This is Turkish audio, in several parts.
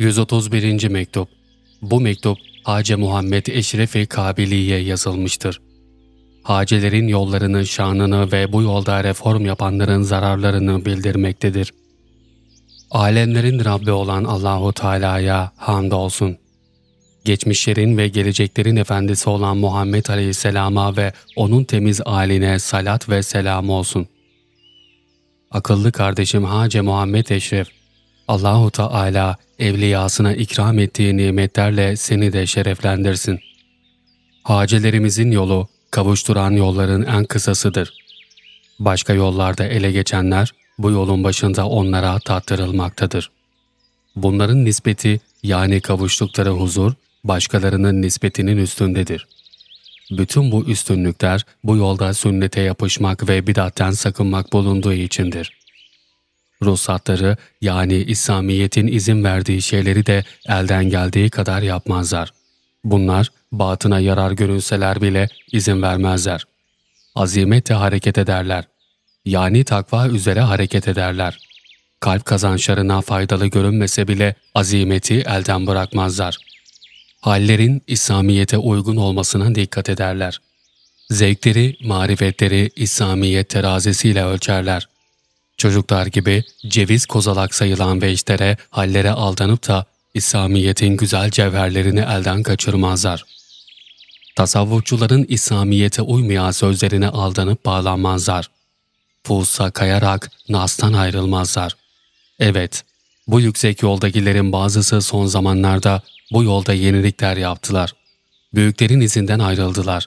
131. Mektup Bu mektup Hace Muhammed Eşrefi Kabili'ye yazılmıştır. Hacelerin yollarını, şanını ve bu yolda reform yapanların zararlarını bildirmektedir. Alemlerin Rabbi olan Allahu Teala'ya hamdolsun. Geçmişlerin ve geleceklerin efendisi olan Muhammed Aleyhisselam'a ve onun temiz aline salat ve selam olsun. Akıllı kardeşim Hace Muhammed Eşref, Allahu Teala evliyasına ikram ettiği nimetlerle seni de şereflendirsin. Hacelerimizin yolu, kavuşturan yolların en kısasıdır. Başka yollarda ele geçenler, bu yolun başında onlara tattırılmaktadır. Bunların nispeti yani kavuştukları huzur, başkalarının nispetinin üstündedir. Bütün bu üstünlükler bu yolda sünnete yapışmak ve bidatten sakınmak bulunduğu içindir. Ruhsatları yani İslamiyet'in izin verdiği şeyleri de elden geldiği kadar yapmazlar. Bunlar batına yarar görünseler bile izin vermezler. Azimetle hareket ederler. Yani takva üzere hareket ederler. Kalp kazançlarına faydalı görünmese bile azimeti elden bırakmazlar. Hallerin İslamiyet'e uygun olmasına dikkat ederler. Zevkleri, marifetleri İslamiyet terazisiyle ölçerler. Çocuklar gibi ceviz kozalak sayılan veçlere, hallere aldanıp da İslamiyet'in güzel cevherlerini elden kaçırmazlar. Tasavvufçuların İslamiyet'e uymayan sözlerine aldanıp bağlanmazlar. Fusa kayarak Nas'tan ayrılmazlar. Evet, bu yüksek yoldakilerin bazısı son zamanlarda bu yolda yenilikler yaptılar. Büyüklerin izinden ayrıldılar.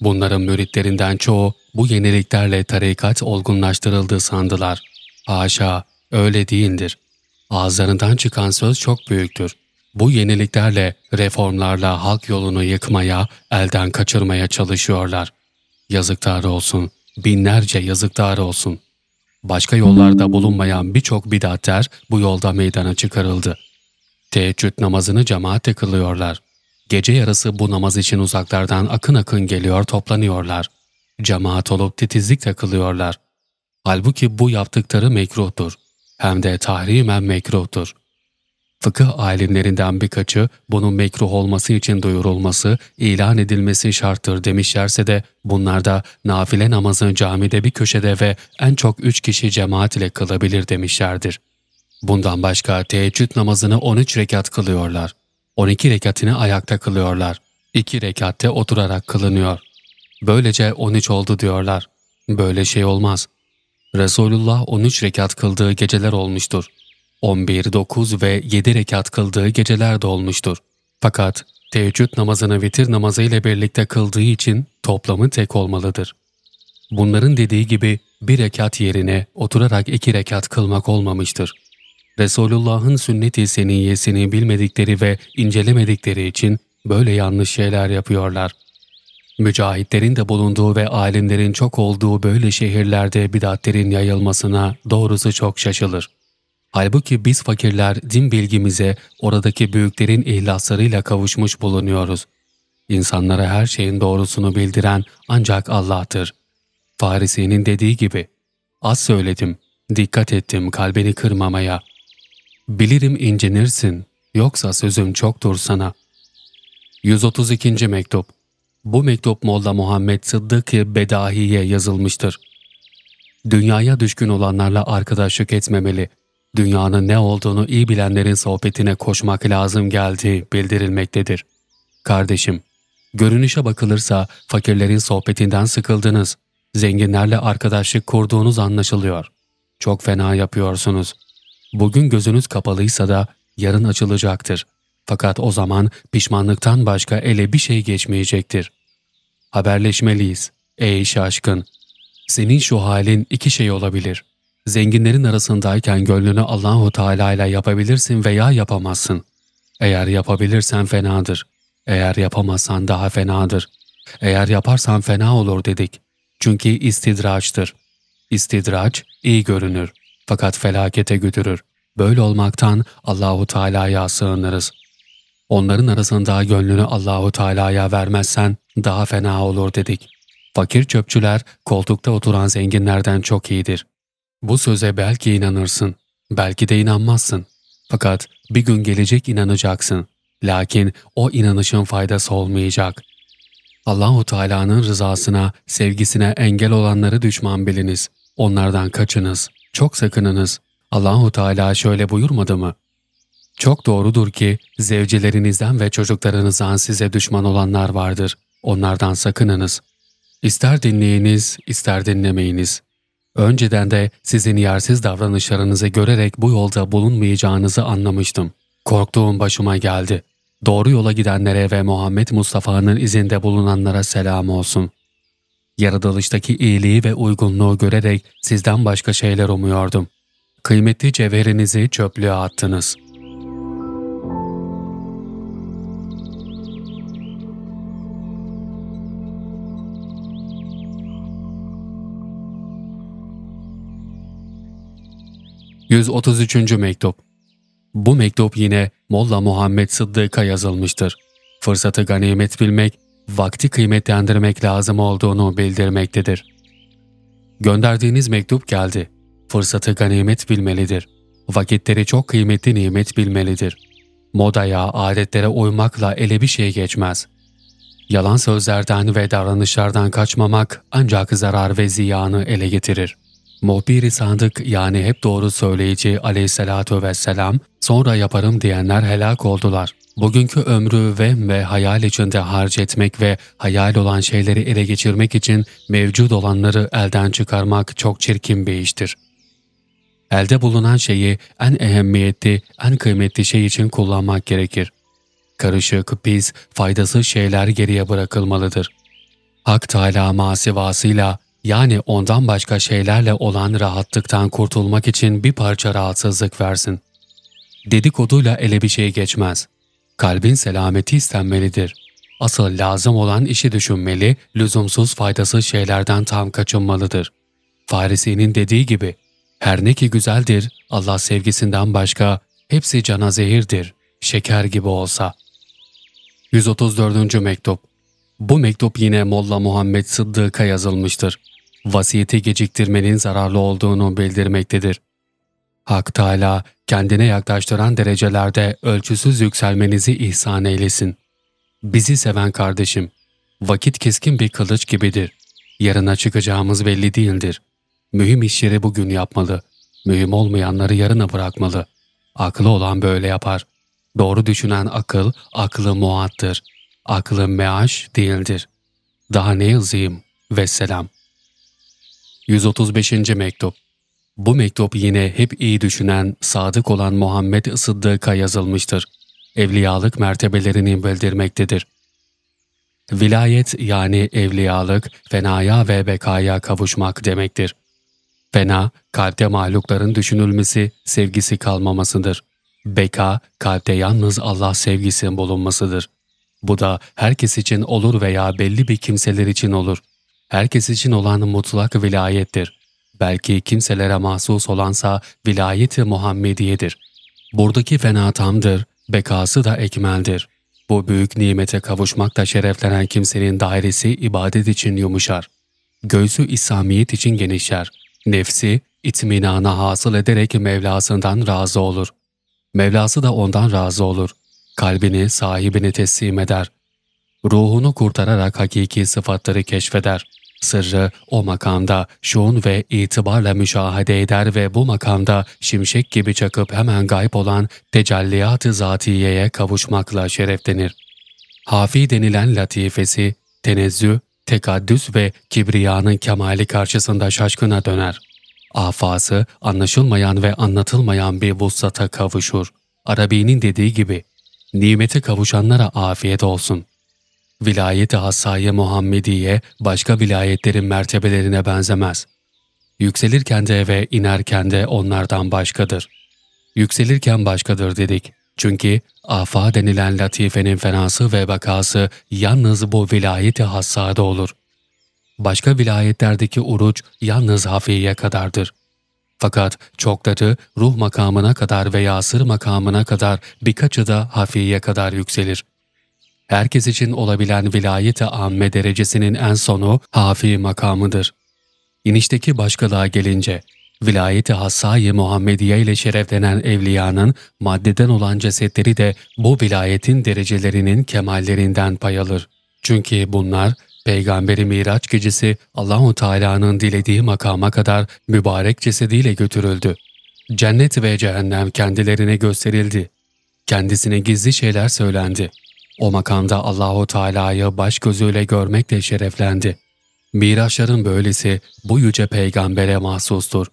Bunların müritlerinden çoğu bu yeniliklerle tarikat olgunlaştırıldı sandılar. Haşa, öyle değildir. Ağızlarından çıkan söz çok büyüktür. Bu yeniliklerle, reformlarla halk yolunu yıkmaya, elden kaçırmaya çalışıyorlar. Yazıklar olsun, binlerce yazıklar olsun. Başka yollarda bulunmayan birçok bidatler bu yolda meydana çıkarıldı. Teheccüd namazını cemaatle kılıyorlar. Gece yarısı bu namaz için uzaklardan akın akın geliyor toplanıyorlar. Cemaat olup titizlikle kılıyorlar. Halbuki bu yaptıkları mekruhtur. Hem de tahrimen mekruhtur. Fıkıh alimlerinden birkaçı bunun mekruh olması için duyurulması, ilan edilmesi şarttır demişlerse de bunlarda nafile namazı camide bir köşede ve en çok üç kişi cemaat ile kılabilir demişlerdir. Bundan başka teheccüd namazını 13 rekat kılıyorlar. 12 rekatını ayakta kılıyorlar. 2 rekatte oturarak kılınıyor. Böylece 13 oldu diyorlar. Böyle şey olmaz. Resulullah 13 rekat kıldığı geceler olmuştur. 11, 9 ve 7 rekat kıldığı geceler de olmuştur. Fakat teheccüd namazını vitir namazı ile birlikte kıldığı için toplamı tek olmalıdır. Bunların dediği gibi bir rekat yerine oturarak iki rekat kılmak olmamıştır. Resulullah'ın sünnet-i seniyyesini bilmedikleri ve incelemedikleri için böyle yanlış şeyler yapıyorlar. Mücahitlerin de bulunduğu ve alimlerin çok olduğu böyle şehirlerde bidatlerin yayılmasına doğrusu çok şaşılır. Halbuki biz fakirler din bilgimize oradaki büyüklerin ihlaslarıyla kavuşmuş bulunuyoruz. İnsanlara her şeyin doğrusunu bildiren ancak Allah'tır. Farisi'nin dediği gibi, az söyledim, dikkat ettim kalbini kırmamaya. Bilirim incinirsin, yoksa sözüm çoktur sana. 132. Mektup Bu mektup Molla Muhammed Sıddık-ı Bedahi'ye yazılmıştır. Dünyaya düşkün olanlarla arkadaşlık etmemeli, dünyanın ne olduğunu iyi bilenlerin sohbetine koşmak lazım geldiği bildirilmektedir. Kardeşim, görünüşe bakılırsa fakirlerin sohbetinden sıkıldınız, zenginlerle arkadaşlık kurduğunuz anlaşılıyor. Çok fena yapıyorsunuz. Bugün gözünüz kapalıysa da yarın açılacaktır. Fakat o zaman pişmanlıktan başka ele bir şey geçmeyecektir. Haberleşmeliyiz. Ey şaşkın! Senin şu halin iki şey olabilir. Zenginlerin arasındayken gönlünü Allahu Teala ile yapabilirsin veya yapamazsın. Eğer yapabilirsen fenadır. Eğer yapamazsan daha fenadır. Eğer yaparsan fena olur dedik. Çünkü istidraçtır. İstidraç iyi görünür fakat felakete götürür. Böyle olmaktan Allahu Teala'ya sığınırız. Onların arasında gönlünü Allahu Teala'ya vermezsen daha fena olur dedik. Fakir çöpçüler koltukta oturan zenginlerden çok iyidir. Bu söze belki inanırsın, belki de inanmazsın. Fakat bir gün gelecek inanacaksın. Lakin o inanışın faydası olmayacak. Allahu Teala'nın rızasına, sevgisine engel olanları düşman biliniz. Onlardan kaçınız. Çok sakınınız. Allahu Teala şöyle buyurmadı mı? Çok doğrudur ki zevcelerinizden ve çocuklarınızdan size düşman olanlar vardır. Onlardan sakınınız. İster dinleyiniz, ister dinlemeyiniz. Önceden de sizin yersiz davranışlarınızı görerek bu yolda bulunmayacağınızı anlamıştım. Korktuğum başıma geldi. Doğru yola gidenlere ve Muhammed Mustafa'nın izinde bulunanlara selam olsun. Yaratılıştaki iyiliği ve uygunluğu görerek sizden başka şeyler umuyordum. Kıymetli cevherinizi çöplüğe attınız.'' 133. Mektup Bu mektup yine Molla Muhammed Sıddık'a yazılmıştır. Fırsatı ganimet bilmek, vakti kıymetlendirmek lazım olduğunu bildirmektedir. Gönderdiğiniz mektup geldi. Fırsatı ganimet bilmelidir. Vakitleri çok kıymetli nimet bilmelidir. Modaya, adetlere uymakla ele bir şey geçmez. Yalan sözlerden ve davranışlardan kaçmamak ancak zarar ve ziyanı ele getirir. Muhbir-i Sadık yani hep doğru söyleyici aleyhissalatu vesselam sonra yaparım diyenler helak oldular. Bugünkü ömrü ve ve hayal içinde harc etmek ve hayal olan şeyleri ele geçirmek için mevcut olanları elden çıkarmak çok çirkin bir iştir. Elde bulunan şeyi en ehemmiyetli, en kıymetli şey için kullanmak gerekir. Karışık, pis, faydasız şeyler geriye bırakılmalıdır. Hak Teala masivasıyla yani ondan başka şeylerle olan rahatlıktan kurtulmak için bir parça rahatsızlık versin. Dedikoduyla ele bir şey geçmez. Kalbin selameti istenmelidir. Asıl lazım olan işi düşünmeli, lüzumsuz faydasız şeylerden tam kaçınmalıdır. Farisi'nin dediği gibi, her ne ki güzeldir, Allah sevgisinden başka, hepsi cana zehirdir, şeker gibi olsa. 134. Mektup Bu mektup yine Molla Muhammed Sıddık'a yazılmıştır vasiyeti geciktirmenin zararlı olduğunu bildirmektedir. Hak Teala kendine yaklaştıran derecelerde ölçüsüz yükselmenizi ihsan eylesin. Bizi seven kardeşim, vakit keskin bir kılıç gibidir. Yarına çıkacağımız belli değildir. Mühim işleri bugün yapmalı. Mühim olmayanları yarına bırakmalı. Aklı olan böyle yapar. Doğru düşünen akıl, aklı muattır. Aklı meaş değildir. Daha ne yazayım? Vesselam. 135. Mektup Bu mektup yine hep iyi düşünen, sadık olan Muhammed Sıddık'a yazılmıştır. Evliyalık mertebelerini bildirmektedir. Vilayet yani evliyalık, fenaya ve bekaya kavuşmak demektir. Fena, kalpte mahlukların düşünülmesi, sevgisi kalmamasıdır. Beka, kalpte yalnız Allah sevgisi bulunmasıdır. Bu da herkes için olur veya belli bir kimseler için olur herkes için olan mutlak vilayettir. Belki kimselere mahsus olansa vilayet-i Muhammediyedir. Buradaki fena tamdır, bekası da ekmeldir. Bu büyük nimete kavuşmakta şereflenen kimsenin dairesi ibadet için yumuşar. Göğsü İslamiyet için genişler. Nefsi, itminana hasıl ederek Mevlasından razı olur. Mevlası da ondan razı olur. Kalbini sahibine teslim eder. Ruhunu kurtararak hakiki sıfatları keşfeder. Sırrı o makamda şuun ve itibarla müşahede eder ve bu makamda şimşek gibi çakıp hemen gayb olan tecelliyat-ı zatiyeye kavuşmakla şereflenir. Hafi denilen latifesi, tenezzü, tekaddüs ve kibriyanın kemali karşısında şaşkına döner. Afası anlaşılmayan ve anlatılmayan bir vussata kavuşur. Arabi'nin dediği gibi, nimete kavuşanlara afiyet olsun. Vilayet-i Hassaya Muhammediye başka vilayetlerin mertebelerine benzemez. Yükselirken de ve inerken de onlardan başkadır. Yükselirken başkadır dedik. Çünkü afa denilen latifenin fenası ve bakası yalnız bu vilayeti hassada olur. Başka vilayetlerdeki uruç yalnız hafiye kadardır. Fakat çokları ruh makamına kadar veya sır makamına kadar birkaçı da hafiye kadar yükselir herkes için olabilen vilayet-i amme derecesinin en sonu hafi makamıdır. İnişteki başkalığa gelince, Vilayeti Hassai Muhammediye ile şereflenen evliyanın maddeden olan cesetleri de bu vilayetin derecelerinin kemallerinden pay alır. Çünkü bunlar Peygamberi Miraç gecesi Allahu Teala'nın dilediği makama kadar mübarek cesediyle götürüldü. Cennet ve cehennem kendilerine gösterildi. Kendisine gizli şeyler söylendi. O makamda Allahu Teala'yı baş gözüyle görmekle şereflendi. Miraçların böylesi bu yüce peygambere mahsustur.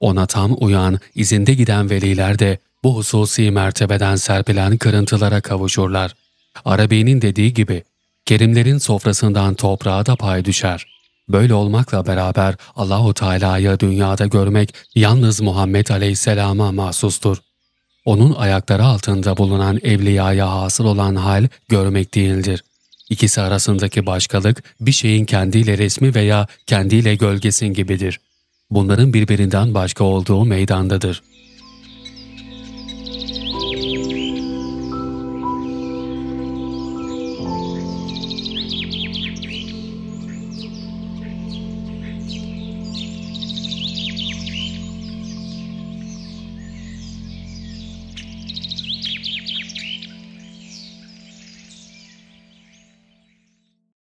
Ona tam uyan, izinde giden veliler de bu hususi mertebeden serpilen kırıntılara kavuşurlar. Arabi'nin dediği gibi, kerimlerin sofrasından toprağa da pay düşer. Böyle olmakla beraber Allahu Teala'yı dünyada görmek yalnız Muhammed Aleyhisselam'a mahsustur onun ayakları altında bulunan evliyaya hasıl olan hal görmek değildir. İkisi arasındaki başkalık bir şeyin kendiyle resmi veya kendiyle gölgesin gibidir. Bunların birbirinden başka olduğu meydandadır.